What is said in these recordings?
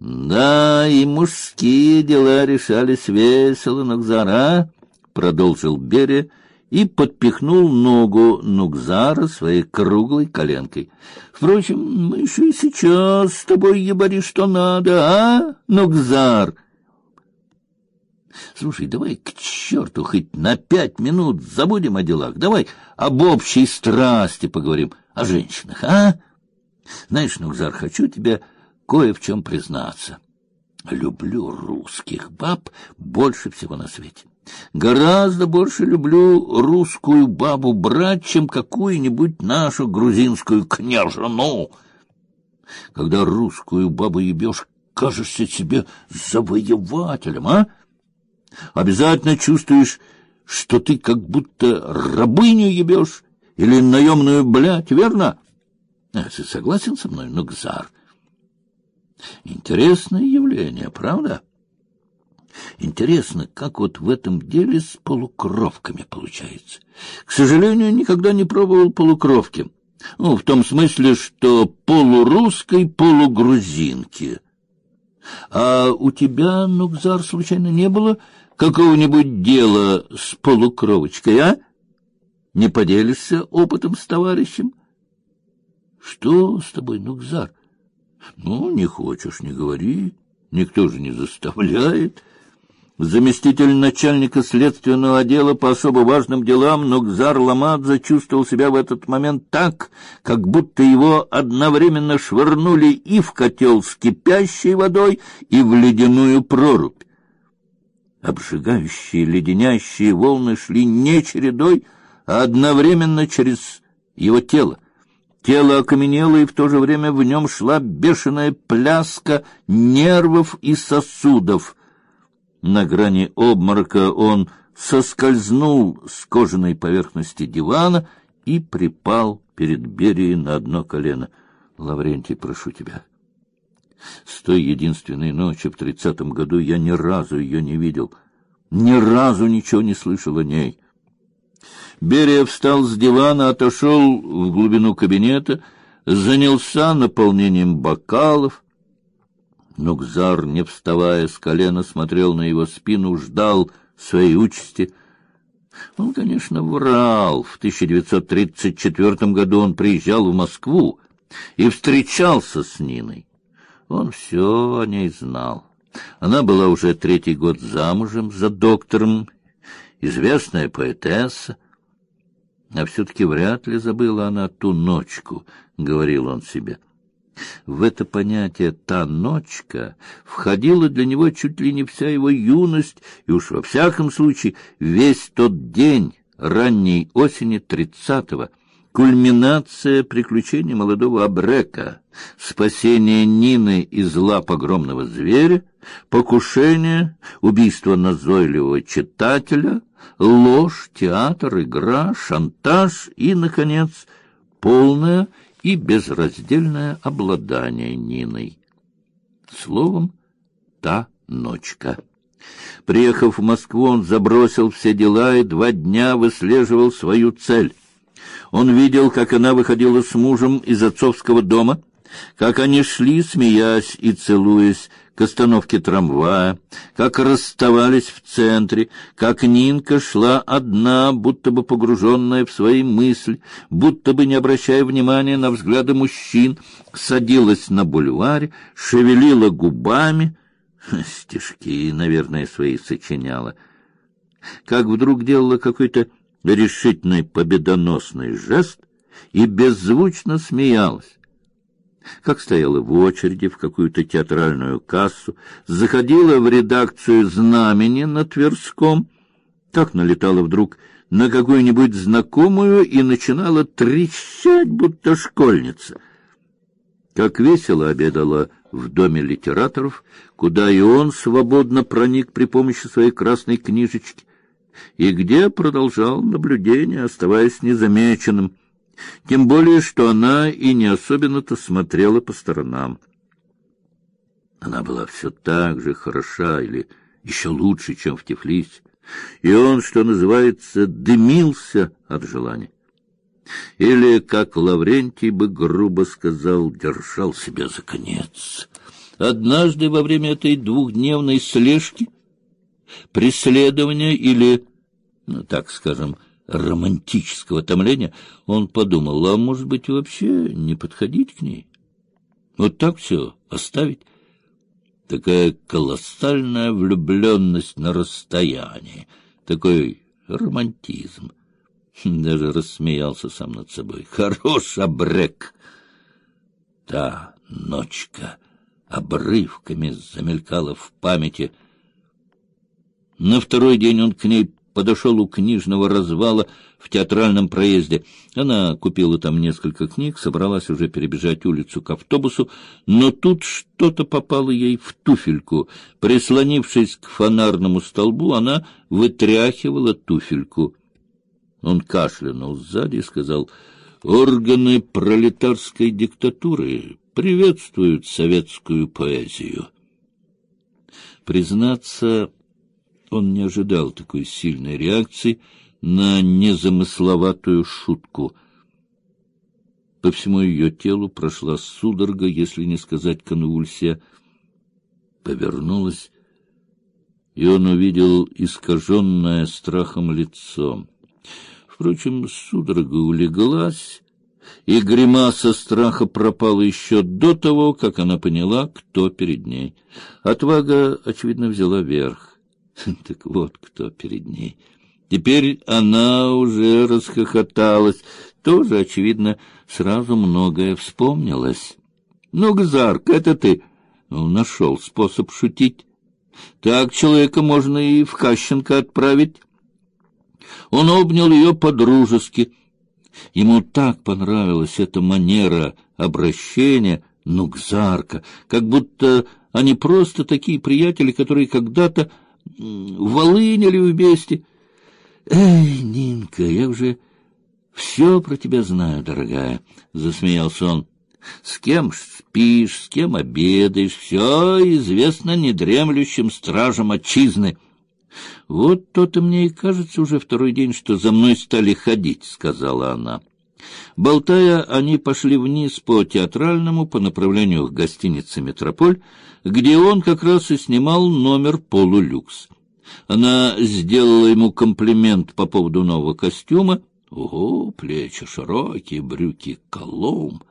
Да, и мужские дела решались весело, Нукзара, продолжил Берия и подпихнул ногу Нукзара своей круглой коленкой. Впрочем, мы еще и сейчас с тобой ебари что надо, а, Нукзар? Слушай, давай к черту хоть на пять минут забудем о делах. Давай об общей страсти поговорим, о женщинах, а? Знаешь, Нукзар, хочу тебя кое в чем признаться. Люблю русских баб больше всего на свете. Гораздо больше люблю русскую бабу брать, чем какую-нибудь нашу грузинскую княжну. Когда русскую бабу ебешь, кажешься себе завоевателем, а? Обязательно чувствуешь, что ты как будто рабыню ебешь или наемную блядь, верно? А, ты согласен со мной, Нугзар? Интересное явление, правда? Интересно, как вот в этом деле с полукровками получается. К сожалению, никогда не пробовал полукровки. Ну, в том смысле, что полурусской, полугрузинки. А у тебя, Нукзар, случайно не было какого-нибудь дела с полукровочкой, а? Не поделишься опытом с товарищем? Что с тобой, Нукзар? Ну, не хочешь, не говори. Никто же не заставляет. Заместитель начальника следственного отдела по особо важным делам Нукзар Ламадзе чувствовал себя в этот момент так, как будто его одновременно швырнули и в котел с кипящей водой, и в ледяную прорубь. Обжигающие, леденящие волны шли не чередой, а одновременно через его тело. Тело окаменело, и в то же время в нем шла бешеная пляска нервов и сосудов. На грани обморока он соскользнул с кожаной поверхности дивана и припал перед Берией на одно колено. Лаврентий, прошу тебя. С той единственной ночи в тридцатом году я ни разу ее не видел, ни разу ничего не слышал о ней. Берия встал с дивана, отошел в глубину кабинета, занялся наполнением бокалов. Нукзар, не вставая с колена, смотрел на его спину, ждал своей участи. Он, конечно, врал. В 1934 году он приезжал в Москву и встречался с Ниной. Он все о ней знал. Она была уже третий год замужем за доктором, известная поэтесса, а все-таки вряд ли забыла она ту ночку, — говорил он себе. В это понятие «та ночка» входила для него чуть ли не вся его юность, и уж во всяком случае весь тот день ранней осени тридцатого, кульминация приключений молодого Абрека, спасение Нины из лап огромного зверя, покушение, убийство назойливого читателя — ложь, театр, игра, шантаж и, наконец, полное и безраздельное обладание Ниной. Словом, та ночка. Приехав в Москву, он забросил все дела и два дня выслеживал свою цель. Он видел, как она выходила с мужем из отцовского дома, как они шли, смеясь и целуясь, к остановке трамвая, как расставались в центре, как Нинка шла одна, будто бы погруженная в свои мысли, будто бы не обращая внимания на взгляды мужчин, садилась на бульваре, шевелила губами, стишки, наверное, свои сочиняла, как вдруг делала какой-то решительный победоносный жест и беззвучно смеялась как стояла в очереди в какую-то театральную кассу, заходила в редакцию «Знамени» на Тверском, так налетала вдруг на какую-нибудь знакомую и начинала трещать, будто школьница. Как весело обедала в доме литераторов, куда и он свободно проник при помощи своей красной книжечки, и где продолжал наблюдение, оставаясь незамеченным, тем более, что она и не особенно-то смотрела по сторонам. Она была все так же хороша или еще лучше, чем в Тифлисе, и он, что называется, дымился от желания. Или, как Лаврентий бы грубо сказал, держал себя за конец. Однажды во время этой двухдневной слежки, преследования или, ну, так скажем, романтического томления, он подумал, а может быть вообще не подходить к ней? Вот так все оставить? Такая колоссальная влюбленность на расстоянии, такой романтизм. Даже рассмеялся сам над собой. Хорош обрек. Та ночка обрывками замелькала в памяти. На второй день он к ней подошел у книжного развала в театральном проезде. Она купила там несколько книг, собралась уже перебежать улицу к автобусу, но тут что-то попало ей в туфельку. Прислонившись к фонарному столбу, она вытряхивала туфельку. Он кашлянул сзади и сказал, «Органы пролетарской диктатуры приветствуют советскую поэзию». Признаться, он не ожидал такой сильной реакции на незамысловатую шутку. По всему ее телу прошла судорога, если не сказать конвульсия. Повернулась, и он увидел искаженное страхом лицо. Впрочем, судорога улеглась, и гримаса страха пропала еще до того, как она поняла, кто перед ней. Отвага, очевидно, взяла верх. Так вот кто перед ней. Теперь она уже расхохоталась, тоже, очевидно, сразу многое вспомнилось. Ну, Гзарк, это ты ну, нашел способ шутить. Так человека можно и в Кащенко отправить. Он обнял ее по-дружески. Ему так понравилась эта манера обращения, ну, Гзарка, как будто они просто такие приятели, которые когда-то волынили вместе. Эй, Нинка, я уже все про тебя знаю, дорогая, — засмеялся он. С кем спишь, с кем обедаешь, все известно недремлющим стражам отчизны. Вот то-то мне и кажется уже второй день, что за мной стали ходить, — сказала она. Болтая, они пошли вниз по театральному по направлению к гостинице «Метрополь», где он как раз и снимал номер «Полулюкс». Она сделала ему комплимент по поводу нового костюма. Ого, плечи широкие, брюки колом.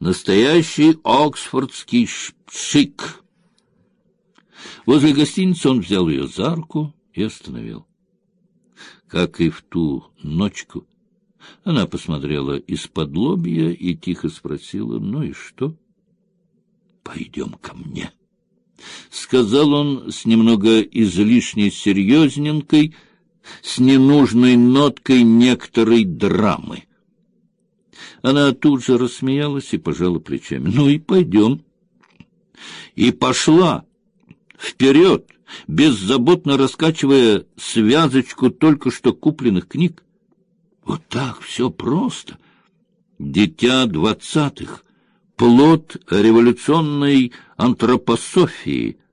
Настоящий оксфордский шик. Возле гостиницы он взял ее за руку и остановил. Как и в ту ночку, она посмотрела из-под лобья и тихо спросила, ну и что? Пойдем ко мне. — сказал он с немного излишней серьезненькой, с ненужной ноткой некоторой драмы. Она тут же рассмеялась и пожала плечами. — Ну и пойдем. И пошла вперед, беззаботно раскачивая связочку только что купленных книг. Вот так все просто. Дитя двадцатых, плод революционной антропософии —